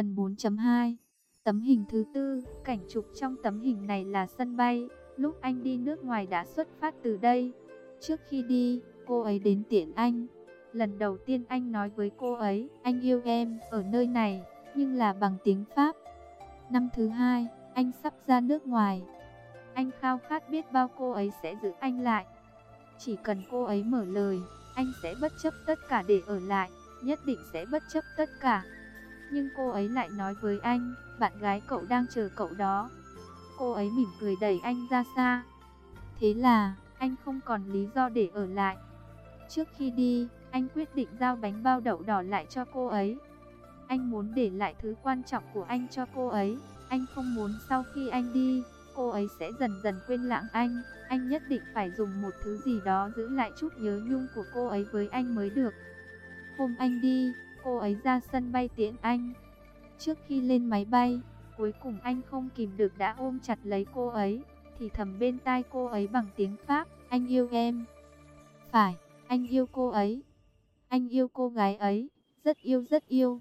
Phần 4.2 Tấm hình thứ tư, cảnh chụp trong tấm hình này là sân bay, lúc anh đi nước ngoài đã xuất phát từ đây. Trước khi đi, cô ấy đến tiện anh. Lần đầu tiên anh nói với cô ấy, anh yêu em, ở nơi này, nhưng là bằng tiếng Pháp. Năm thứ hai, anh sắp ra nước ngoài. Anh khao khát biết bao cô ấy sẽ giữ anh lại. Chỉ cần cô ấy mở lời, anh sẽ bất chấp tất cả để ở lại, nhất định sẽ bất chấp tất cả. Nhưng cô ấy lại nói với anh, bạn gái cậu đang chờ cậu đó. Cô ấy mỉm cười đẩy anh ra xa. Thế là, anh không còn lý do để ở lại. Trước khi đi, anh quyết định giao bánh bao đậu đỏ lại cho cô ấy. Anh muốn để lại thứ quan trọng của anh cho cô ấy. Anh không muốn sau khi anh đi, cô ấy sẽ dần dần quên lãng anh. Anh nhất định phải dùng một thứ gì đó giữ lại chút nhớ nhung của cô ấy với anh mới được. Hôm anh đi, cô ấy ra sân bay tiễn anh. Trước khi lên máy bay, cuối cùng anh không kìm được đã ôm chặt lấy cô ấy, thì thầm bên tai cô ấy bằng tiếng Pháp, anh yêu em. Phải, anh yêu cô ấy. Anh yêu cô gái ấy, rất yêu rất yêu.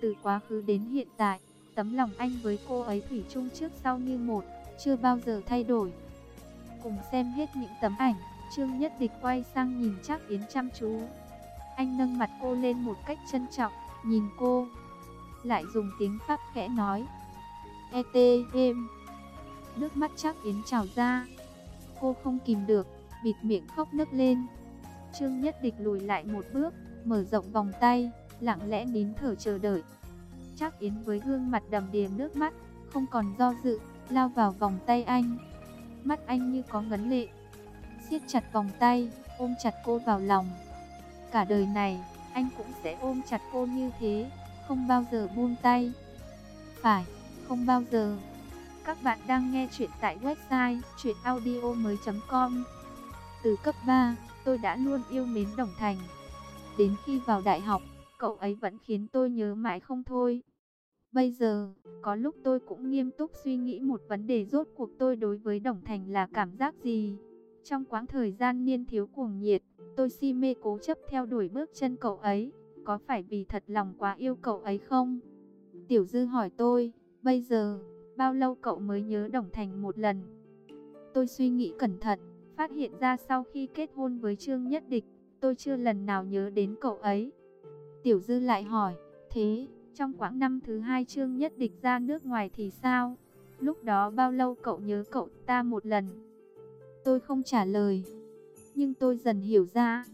Từ quá khứ đến hiện tại, tấm lòng anh với cô ấy thủy chung trước sau như một, chưa bao giờ thay đổi. Cùng xem hết những tấm ảnh, Trương Nhất Địch quay sang nhìn chắc Yến chăm chú. Anh nâng mặt cô lên một cách trân trọng, nhìn cô. Lại dùng tiếng Pháp khẽ nói. E.T. em. Nước mắt chắc Yến trào ra. Cô không kìm được, bịt miệng khóc nức lên. Trương Nhất Địch lùi lại một bước, mở rộng vòng tay, lặng lẽ nín thở chờ đợi. Chắc Yến với gương mặt đầm đìa nước mắt, không còn do dự, lao vào vòng tay anh. Mắt anh như có ngấn lệ. siết chặt vòng tay, ôm chặt cô vào lòng. Cả đời này, anh cũng sẽ ôm chặt cô như thế, không bao giờ buông tay. Phải, không bao giờ. Các bạn đang nghe chuyện tại website chuyenaudio.com Từ cấp 3, tôi đã luôn yêu mến Đồng Thành. Đến khi vào đại học, cậu ấy vẫn khiến tôi nhớ mãi không thôi. Bây giờ, có lúc tôi cũng nghiêm túc suy nghĩ một vấn đề rốt cuộc tôi đối với Đồng Thành là cảm giác gì. Trong quãng thời gian niên thiếu cuồng nhiệt, tôi si mê cố chấp theo đuổi bước chân cậu ấy. Có phải vì thật lòng quá yêu cậu ấy không? Tiểu Dư hỏi tôi, bây giờ, bao lâu cậu mới nhớ Đồng Thành một lần? Tôi suy nghĩ cẩn thận, phát hiện ra sau khi kết hôn với Trương Nhất Địch, tôi chưa lần nào nhớ đến cậu ấy. Tiểu Dư lại hỏi, thế, trong quãng năm thứ hai Trương Nhất Địch ra nước ngoài thì sao? Lúc đó bao lâu cậu nhớ cậu ta một lần? Tôi không trả lời. Nhưng tôi dần hiểu ra.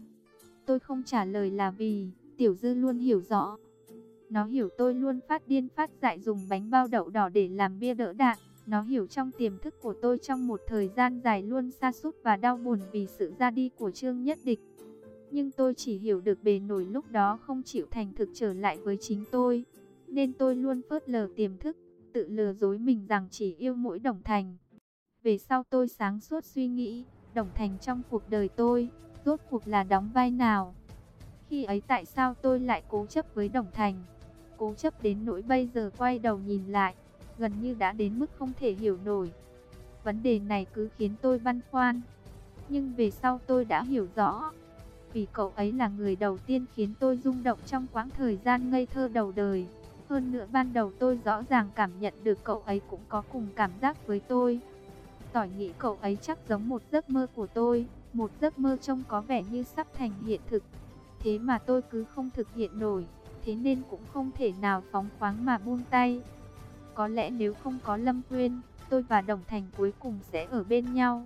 Tôi không trả lời là vì Tiểu Dư luôn hiểu rõ. Nó hiểu tôi luôn phát điên phát dại dùng bánh bao đậu đỏ để làm bia đỡ đạn. Nó hiểu trong tiềm thức của tôi trong một thời gian dài luôn xa sút và đau buồn vì sự ra đi của Trương Nhất Địch. Nhưng tôi chỉ hiểu được bề nổi lúc đó không chịu thành thực trở lại với chính tôi. Nên tôi luôn phớt lờ tiềm thức, tự lừa dối mình rằng chỉ yêu mỗi Đồng Thành. Về sau tôi sáng suốt suy nghĩ, Đồng Thành trong cuộc đời tôi, rốt cuộc là đóng vai nào? Khi ấy tại sao tôi lại cố chấp với Đồng Thành? Cố chấp đến nỗi bây giờ quay đầu nhìn lại, gần như đã đến mức không thể hiểu nổi. Vấn đề này cứ khiến tôi băn khoăn. Nhưng về sau tôi đã hiểu rõ, vì cậu ấy là người đầu tiên khiến tôi rung động trong quãng thời gian ngây thơ đầu đời. Hơn nữa ban đầu tôi rõ ràng cảm nhận được cậu ấy cũng có cùng cảm giác với tôi. Tỏi nghĩ cậu ấy chắc giống một giấc mơ của tôi, một giấc mơ trông có vẻ như sắp thành hiện thực. Thế mà tôi cứ không thực hiện nổi, thế nên cũng không thể nào phóng khoáng mà buông tay. Có lẽ nếu không có Lâm Quyên, tôi và Đồng Thành cuối cùng sẽ ở bên nhau.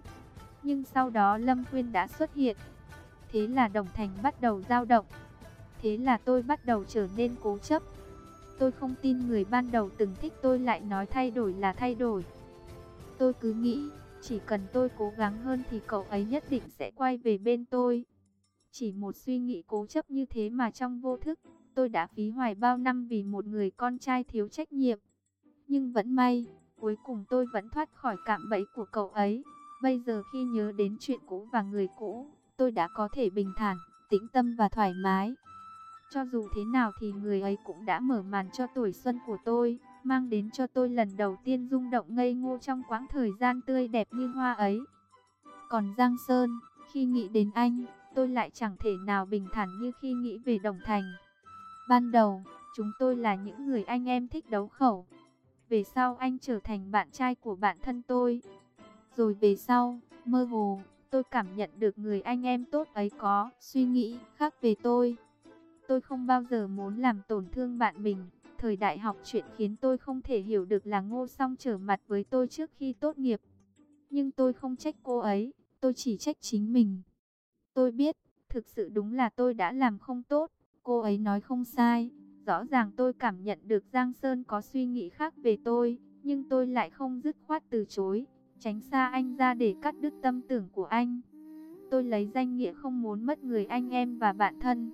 Nhưng sau đó Lâm Quyên đã xuất hiện. Thế là Đồng Thành bắt đầu dao động. Thế là tôi bắt đầu trở nên cố chấp. Tôi không tin người ban đầu từng thích tôi lại nói thay đổi là thay đổi. Tôi cứ nghĩ, chỉ cần tôi cố gắng hơn thì cậu ấy nhất định sẽ quay về bên tôi. Chỉ một suy nghĩ cố chấp như thế mà trong vô thức, tôi đã phí hoài bao năm vì một người con trai thiếu trách nhiệm. Nhưng vẫn may, cuối cùng tôi vẫn thoát khỏi cạm bẫy của cậu ấy. Bây giờ khi nhớ đến chuyện cũ và người cũ, tôi đã có thể bình thản, tĩnh tâm và thoải mái. Cho dù thế nào thì người ấy cũng đã mở màn cho tuổi xuân của tôi, mang đến cho tôi lần đầu tiên rung động ngây ngô trong quãng thời gian tươi đẹp như hoa ấy. Còn Giang Sơn, khi nghĩ đến anh, tôi lại chẳng thể nào bình thản như khi nghĩ về Đồng Thành. Ban đầu, Chúng tôi là những người anh em thích đấu khẩu. Về sau anh trở thành bạn trai của bạn thân tôi. Rồi về sau, mơ hồ, tôi cảm nhận được người anh em tốt ấy có suy nghĩ khác về tôi. Tôi không bao giờ muốn làm tổn thương bạn mình. Thời đại học chuyện khiến tôi không thể hiểu được là ngô song trở mặt với tôi trước khi tốt nghiệp. Nhưng tôi không trách cô ấy, tôi chỉ trách chính mình. Tôi biết, thực sự đúng là tôi đã làm không tốt, cô ấy nói không sai. Rõ ràng tôi cảm nhận được Giang Sơn có suy nghĩ khác về tôi, nhưng tôi lại không dứt khoát từ chối, tránh xa anh ra để cắt đứt tâm tưởng của anh. Tôi lấy danh nghĩa không muốn mất người anh em và bạn thân.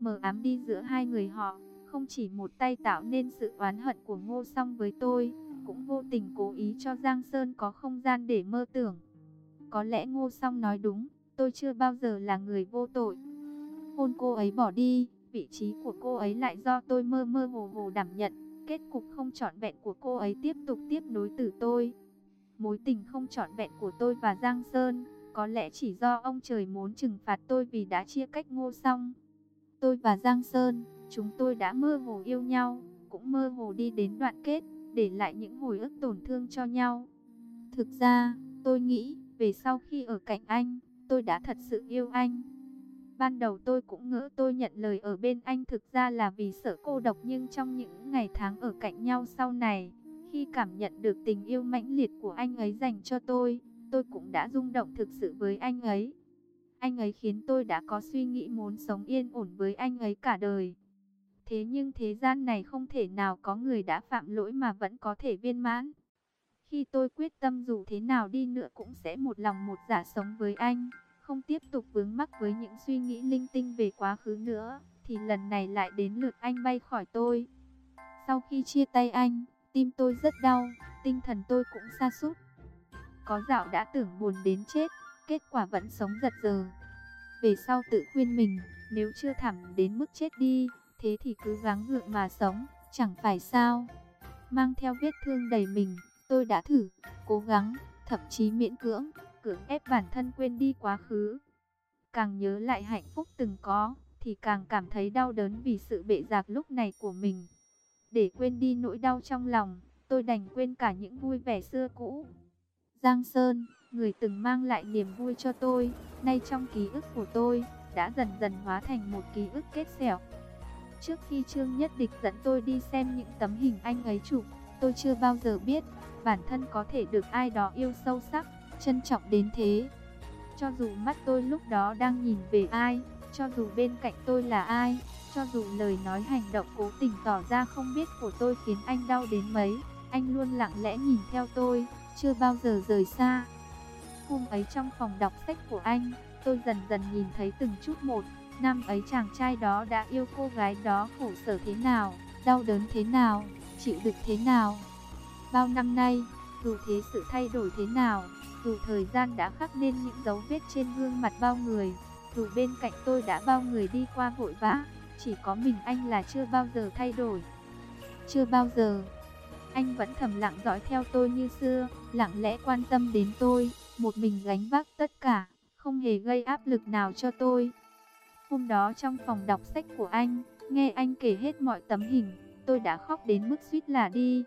Mờ ám đi giữa hai người họ, không chỉ một tay tạo nên sự oán hận của Ngô Song với tôi, cũng vô tình cố ý cho Giang Sơn có không gian để mơ tưởng. Có lẽ Ngô Song nói đúng, tôi chưa bao giờ là người vô tội. Hôn cô ấy bỏ đi, vị trí của cô ấy lại do tôi mơ mơ hồ hồ đảm nhận. Kết cục không trọn vẹn của cô ấy tiếp tục tiếp nối từ tôi. Mối tình không trọn vẹn của tôi và Giang Sơn, có lẽ chỉ do ông trời muốn trừng phạt tôi vì đã chia cách ngô Song, Tôi và Giang Sơn, chúng tôi đã mơ hồ yêu nhau, cũng mơ hồ đi đến đoạn kết, để lại những hồi ức tổn thương cho nhau. Thực ra, tôi nghĩ, về sau khi ở cạnh anh, tôi đã thật sự yêu anh. Ban đầu tôi cũng ngỡ tôi nhận lời ở bên anh thực ra là vì sợ cô độc nhưng trong những ngày tháng ở cạnh nhau sau này, khi cảm nhận được tình yêu mãnh liệt của anh ấy dành cho tôi, tôi cũng đã rung động thực sự với anh ấy. Anh ấy khiến tôi đã có suy nghĩ muốn sống yên ổn với anh ấy cả đời. Thế nhưng thế gian này không thể nào có người đã phạm lỗi mà vẫn có thể viên mãn. Khi tôi quyết tâm dù thế nào đi nữa cũng sẽ một lòng một dạ sống với anh không tiếp tục vướng mắc với những suy nghĩ linh tinh về quá khứ nữa, thì lần này lại đến lượt anh bay khỏi tôi. Sau khi chia tay anh, tim tôi rất đau, tinh thần tôi cũng sa sút. Có dạo đã tưởng buồn đến chết, kết quả vẫn sống giật giờ. Về sau tự khuyên mình, nếu chưa thảm đến mức chết đi, thế thì cứ gắng gượng mà sống, chẳng phải sao. Mang theo vết thương đầy mình, tôi đã thử, cố gắng, thậm chí miễn cưỡng, cưỡng ép bản thân quên đi quá khứ. Càng nhớ lại hạnh phúc từng có, thì càng cảm thấy đau đớn vì sự bệ giạc lúc này của mình. Để quên đi nỗi đau trong lòng, tôi đành quên cả những vui vẻ xưa cũ. Giang Sơn, người từng mang lại niềm vui cho tôi, nay trong ký ức của tôi, đã dần dần hóa thành một ký ức kết xẻo. Trước khi Trương Nhất Địch dẫn tôi đi xem những tấm hình anh ấy chụp, tôi chưa bao giờ biết, bản thân có thể được ai đó yêu sâu sắc trân trọng đến thế. Cho dù mắt tôi lúc đó đang nhìn về ai, cho dù bên cạnh tôi là ai, cho dù lời nói hành động cố tình tỏ ra không biết của tôi khiến anh đau đến mấy, anh luôn lặng lẽ nhìn theo tôi, chưa bao giờ rời xa. Hôm ấy trong phòng đọc sách của anh, tôi dần dần nhìn thấy từng chút một, năm ấy chàng trai đó đã yêu cô gái đó khổ sở thế nào, đau đớn thế nào, chịu đựng thế nào. Bao năm nay, dù thế sự thay đổi thế nào, dù thời gian đã khắc nên những dấu vết trên gương mặt bao người, dù bên cạnh tôi đã bao người đi qua vội vã, chỉ có mình anh là chưa bao giờ thay đổi. Chưa bao giờ, anh vẫn thầm lặng dõi theo tôi như xưa, lặng lẽ quan tâm đến tôi, một mình gánh vác tất cả, không hề gây áp lực nào cho tôi. Hôm đó trong phòng đọc sách của anh, nghe anh kể hết mọi tấm hình, tôi đã khóc đến mức suýt là đi.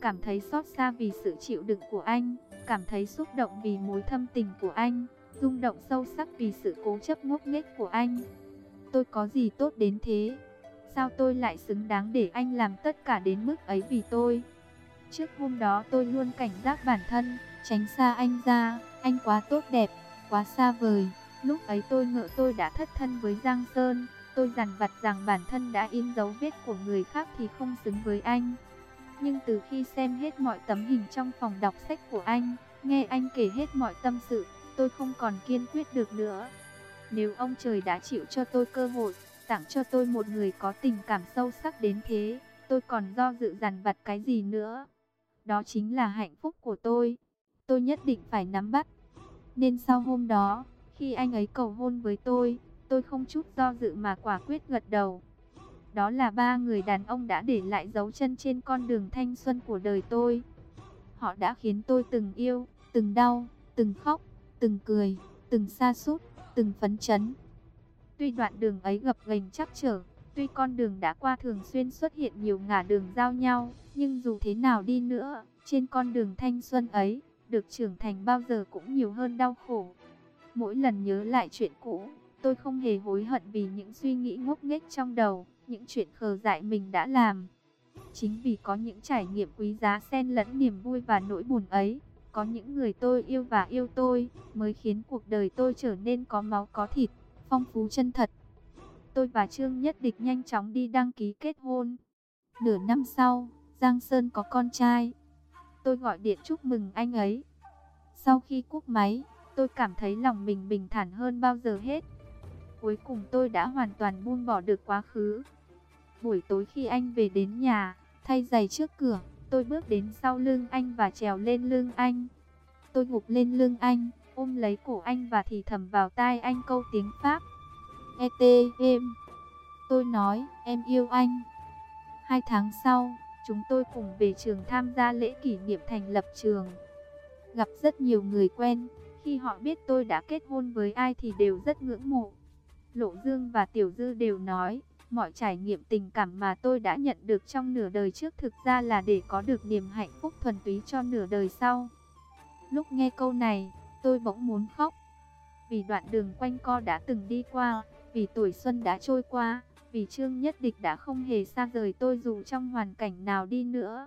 Cảm thấy xót xa vì sự chịu đựng của anh, cảm thấy xúc động vì mối thâm tình của anh, rung động sâu sắc vì sự cố chấp ngốc nghếch của anh. Tôi có gì tốt đến thế? Sao tôi lại xứng đáng để anh làm tất cả đến mức ấy vì tôi? Trước hôm đó tôi luôn cảnh giác bản thân, tránh xa anh ra, anh quá tốt đẹp, quá xa vời. Lúc ấy tôi ngỡ tôi đã thất thân với Giang Sơn, tôi dằn vặt rằng bản thân đã in dấu vết của người khác thì không xứng với anh. Nhưng từ khi xem hết mọi tấm hình trong phòng đọc sách của anh, nghe anh kể hết mọi tâm sự, tôi không còn kiên quyết được nữa. Nếu ông trời đã chịu cho tôi cơ hội, tặng cho tôi một người có tình cảm sâu sắc đến thế, tôi còn do dự dằn vặt cái gì nữa. Đó chính là hạnh phúc của tôi. Tôi nhất định phải nắm bắt. Nên sau hôm đó, khi anh ấy cầu hôn với tôi, tôi không chút do dự mà quả quyết gật đầu. Đó là ba người đàn ông đã để lại dấu chân trên con đường thanh xuân của đời tôi. Họ đã khiến tôi từng yêu, từng đau, từng khóc, từng cười, từng xa sút từng phấn chấn. Tuy đoạn đường ấy gập ghềnh chắc trở, Tuy con đường đã qua thường xuyên xuất hiện nhiều ngả đường giao nhau, nhưng dù thế nào đi nữa, trên con đường thanh xuân ấy, được trưởng thành bao giờ cũng nhiều hơn đau khổ. Mỗi lần nhớ lại chuyện cũ, tôi không hề hối hận vì những suy nghĩ ngốc nghếch trong đầu, những chuyện khờ dại mình đã làm. Chính vì có những trải nghiệm quý giá xen lẫn niềm vui và nỗi buồn ấy, có những người tôi yêu và yêu tôi, mới khiến cuộc đời tôi trở nên có máu có thịt, phong phú chân thật. Tôi và Trương Nhất Địch nhanh chóng đi đăng ký kết hôn. Nửa năm sau, Giang Sơn có con trai. Tôi gọi điện chúc mừng anh ấy. Sau khi cúp máy, tôi cảm thấy lòng mình bình thản hơn bao giờ hết. Cuối cùng tôi đã hoàn toàn buông bỏ được quá khứ. Buổi tối khi anh về đến nhà, thay giày trước cửa, tôi bước đến sau lưng anh và trèo lên lưng anh. Tôi gục lên lưng anh, ôm lấy cổ anh và thì thầm vào tai anh câu tiếng Pháp. E.T. em. Tôi nói, em yêu anh. Hai tháng sau, chúng tôi cùng về trường tham gia lễ kỷ niệm thành lập trường. Gặp rất nhiều người quen, khi họ biết tôi đã kết hôn với ai thì đều rất ngưỡng mộ. Lộ Dương và Tiểu Dư đều nói, mọi trải nghiệm tình cảm mà tôi đã nhận được trong nửa đời trước thực ra là để có được niềm hạnh phúc thuần túy cho nửa đời sau. Lúc nghe câu này, tôi bỗng muốn khóc. Vì đoạn đường quanh co đã từng đi qua, vì tuổi xuân đã trôi qua, vì Trương Nhất Địch đã không hề xa rời tôi dù trong hoàn cảnh nào đi nữa.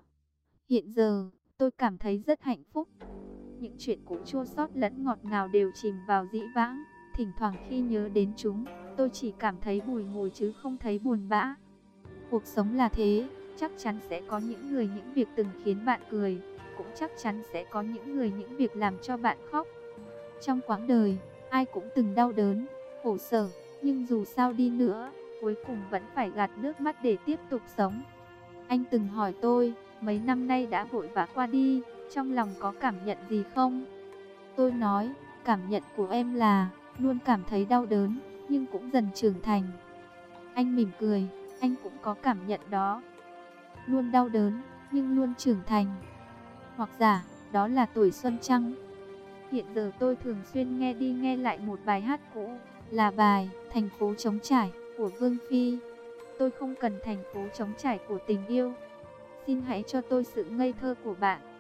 Hiện giờ, tôi cảm thấy rất hạnh phúc. Những chuyện cũ chua xót lẫn ngọt ngào đều chìm vào dĩ vãng. Thỉnh thoảng khi nhớ đến chúng, tôi chỉ cảm thấy bùi ngùi chứ không thấy buồn bã. Cuộc sống là thế, chắc chắn sẽ có những người những việc từng khiến bạn cười, cũng chắc chắn sẽ có những người những việc làm cho bạn khóc. Trong quãng đời, ai cũng từng đau đớn, khổ sở, nhưng dù sao đi nữa, cuối cùng vẫn phải gạt nước mắt để tiếp tục sống. Anh từng hỏi tôi, mấy năm nay đã vội vã qua đi, trong lòng có cảm nhận gì không? Tôi nói, cảm nhận của em là, luôn cảm thấy đau đớn, nhưng cũng dần trưởng thành. Anh mỉm cười, anh cũng có cảm nhận đó. Luôn đau đớn, nhưng luôn trưởng thành. Hoặc giả, đó là tuổi xuân trăng. Hiện giờ tôi thường xuyên nghe đi nghe lại một bài hát cũ, là bài Thành phố trống trải của Vương Phi. Tôi không cần thành phố trống trải của tình yêu. Xin hãy cho tôi sự ngây thơ của bạn.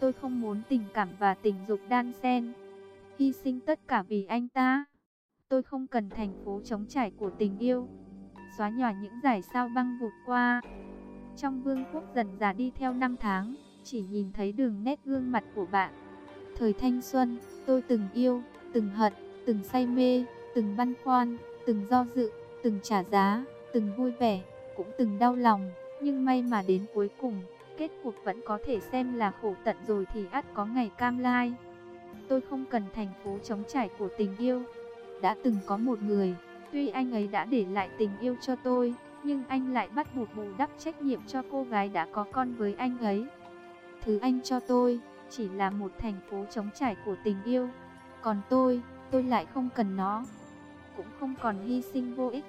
Tôi không muốn tình cảm và tình dục đan xen. Hy sinh tất cả vì anh ta. Tôi không cần thành phố trống trải của tình yêu. Xóa nhòa những giải sao băng vụt qua. Trong vương quốc dần già đi theo năm tháng, chỉ nhìn thấy đường nét gương mặt của bạn. Thời thanh xuân, tôi từng yêu, từng hận, từng say mê, từng băn khoăn, từng do dự, từng trả giá, từng vui vẻ, cũng từng đau lòng, nhưng may mà đến cuối cùng, kết cuộc vẫn có thể xem là khổ tận rồi thì ắt có ngày cam lai. Tôi không cần thành phố trống trải của tình yêu. Đã từng có một người, tuy anh ấy đã để lại tình yêu cho tôi, nhưng anh lại bắt buộc bù đắp trách nhiệm cho cô gái đã có con với anh ấy. Thứ anh cho tôi, chỉ là một thành phố trống trải của tình yêu. Còn tôi, tôi lại không cần nó cũng không còn hy sinh vô ích.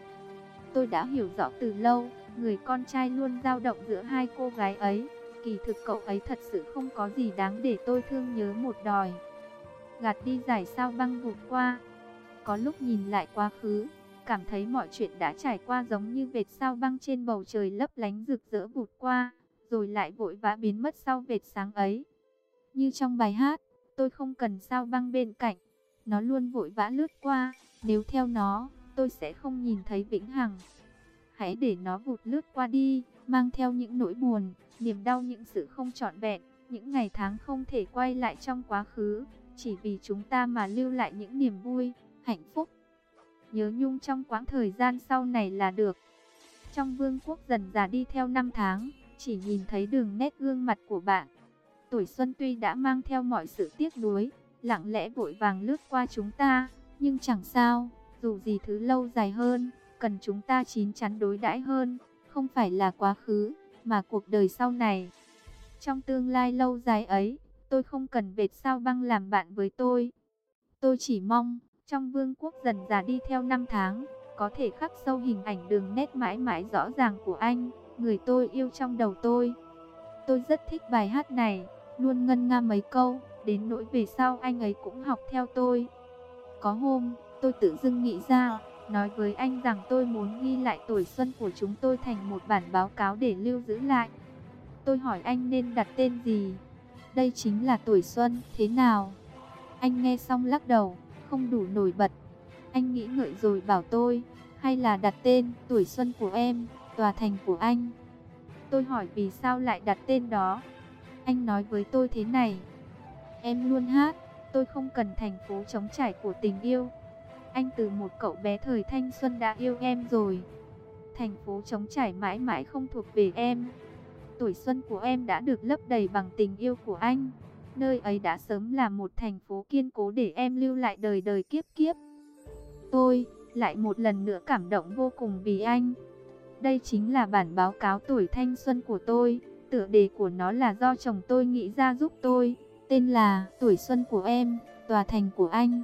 Tôi đã hiểu rõ từ lâu, người con trai luôn dao động giữa hai cô gái ấy. Kỳ thực cậu ấy thật sự không có gì đáng để tôi thương nhớ một đòi. Gạt đi giải sao băng vụt qua. Có lúc nhìn lại quá khứ, cảm thấy mọi chuyện đã trải qua giống như vệt sao băng trên bầu trời lấp lánh rực rỡ vụt qua, rồi lại vội vã biến mất sau vệt sáng ấy. Như trong bài hát, tôi không cần sao băng bên cạnh, nó luôn vội vã lướt qua, nếu theo nó, tôi sẽ không nhìn thấy vĩnh hằng. Hãy để nó vụt lướt qua đi, mang theo những nỗi buồn, niềm đau những sự không trọn vẹn, những ngày tháng không thể quay lại trong quá khứ, chỉ vì chúng ta mà lưu lại những niềm vui, hạnh phúc. Nhớ nhung trong quãng thời gian sau này là được. Trong vương quốc dần già đi theo năm tháng, chỉ nhìn thấy đường nét gương mặt của bạn. Tuổi xuân tuy đã mang theo mọi sự tiếc nuối, lặng lẽ vội vàng lướt qua chúng ta, nhưng chẳng sao, dù gì thứ lâu dài hơn, cần chúng ta chín chắn đối đãi hơn, không phải là quá khứ, mà cuộc đời sau này. Trong tương lai lâu dài ấy, tôi không cần vệt sao băng làm bạn với tôi. Tôi chỉ mong, trong vương quốc dần già đi theo năm tháng, có thể khắc sâu hình ảnh đường nét mãi mãi rõ ràng của anh, người tôi yêu trong đầu tôi. Tôi rất thích bài hát này, luôn ngân nga mấy câu, đến nỗi về sau anh ấy cũng học theo tôi. Có hôm, tôi tự dưng nghĩ ra, nói với anh rằng tôi muốn ghi lại tuổi xuân của chúng tôi thành một bản báo cáo để lưu giữ lại. Tôi hỏi anh nên đặt tên gì? Đây chính là tuổi xuân, thế nào? Anh nghe xong lắc đầu, không đủ nổi bật. Anh nghĩ ngợi rồi bảo tôi, hay là đặt tên tuổi xuân của em, tòa thành của anh. Tôi hỏi vì sao lại đặt tên đó. Anh nói với tôi thế này, em luôn hát, tôi không cần thành phố trống trải của tình yêu. Anh từ một cậu bé thời thanh xuân đã yêu em rồi. Thành phố trống trải mãi mãi không thuộc về em. Tuổi xuân của em đã được lấp đầy bằng tình yêu của anh. Nơi ấy đã sớm là một thành phố kiên cố để em lưu lại đời đời kiếp kiếp. Tôi lại một lần nữa cảm động vô cùng vì anh. Đây chính là bản báo cáo tuổi thanh xuân của tôi. Tựa đề của nó là do chồng tôi nghĩ ra giúp tôi. Tên là Tuổi xuân của em, tòa thành của anh.